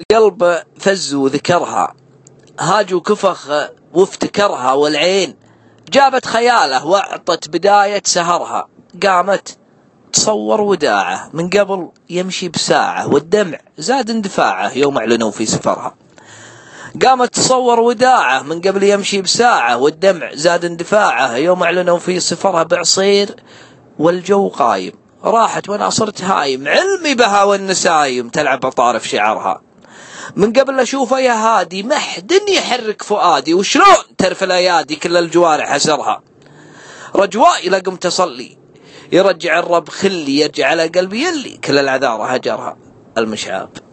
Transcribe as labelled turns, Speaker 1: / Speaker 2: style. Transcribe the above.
Speaker 1: القلب فز وذكرها. هاج وكفخ وافتكرها والعين. جابت خياله واعطت بداية سهرها. قامت تصور وداعه. من قبل يمشي بساعة والدمع زاد اندفاعه يوم أعلنوا في سفرها. قامت تصور وداعه. من قبل يمشي بساعة والدمع زاد اندفاعه يوم أعلنوا في سفرها بعصير والجو قايم. راحت وأنا صرت هايم. علمي بها والنسايم. تلعب بطارف شعرها. من قبل أشوفه يا هادي محد يحرك فؤادي. وشلون؟ ترفل ايادي كل الجوارح أسرها. رجوائي لقمت اصلي يرجع الرب خلي يرجع على قلبي يلي. كل العذارى هجرها. المشعاب